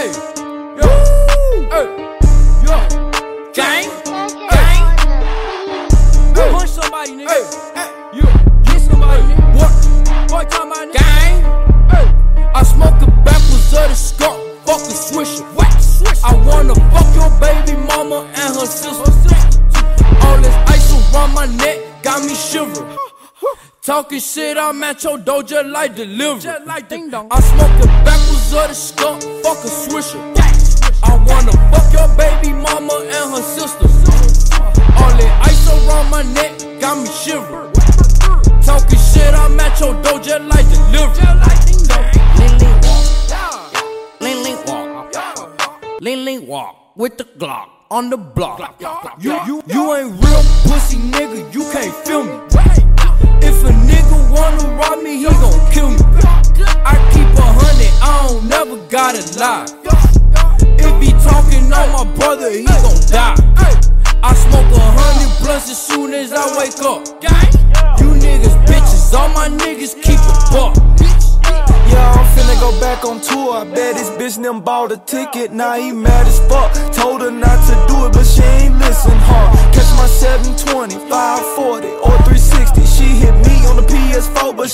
Hey, yo, hey, yo, gang, gang. Hey, punch somebody, nigga. Hey, you get somebody, nigga. What? Boy, talking about gang. Hey, I smoke a backwards of the skunk, fuck a swisher. What? Swish. I wanna fuck your baby mama and her sister. All this ice around my neck got me shivering. Talking shit, I'm at your door just like delivery. Just like ding dong. I smoke the backwards of the skunk, fuck a swisher. I wanna fuck your baby mama and her sister. All that ice around my neck got me shivering. Talking shit, I'm at your door just like delivery. Just like ding dong. Lean, lean walk. Lean, lean walk. Lean, lean walk with the Glock on the block. You, you, you ain't real pussy nigga, you can't lie. If he talking on my brother, he gon' die. I smoke a hundred blunts as soon as I wake up. You niggas bitches, all my niggas keep a buck. Yeah, I'm finna go back on tour. I bet this bitch them bought a ticket. Now he mad as fuck. Told her not to do it, but she ain't listen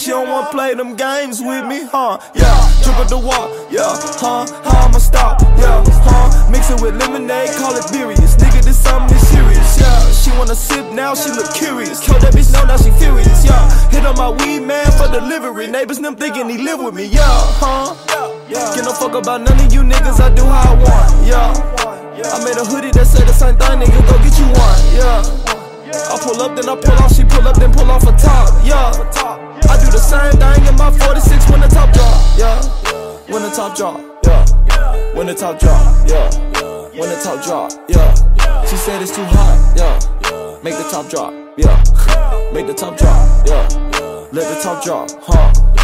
she don't wanna play them games with me, huh? Yeah, triple the walk, yeah, huh? How I'ma stop, yeah, huh? Mix it with lemonade, call it Furious. Nigga, this something is serious, yeah. She wanna sip now, she look curious. Kill that bitch, know now she furious, yeah. Hit on my weed man for delivery. Neighbors them thinking he live with me, yeah, huh? Get no fuck about none of you niggas, I do how I want, yeah. I made a hoodie that say the same thing, nigga, go get you one, yeah. I pull up, then I pull off, she pull up, then pull off a top, yeah. Do the same thing in my 46 when the top drop, yeah. When the top drop, yeah. When the top drop, yeah. When the top drop, yeah. She said it's too hot, yeah. Make the top drop, yeah. Make the top drop, yeah. Let the top drop, huh?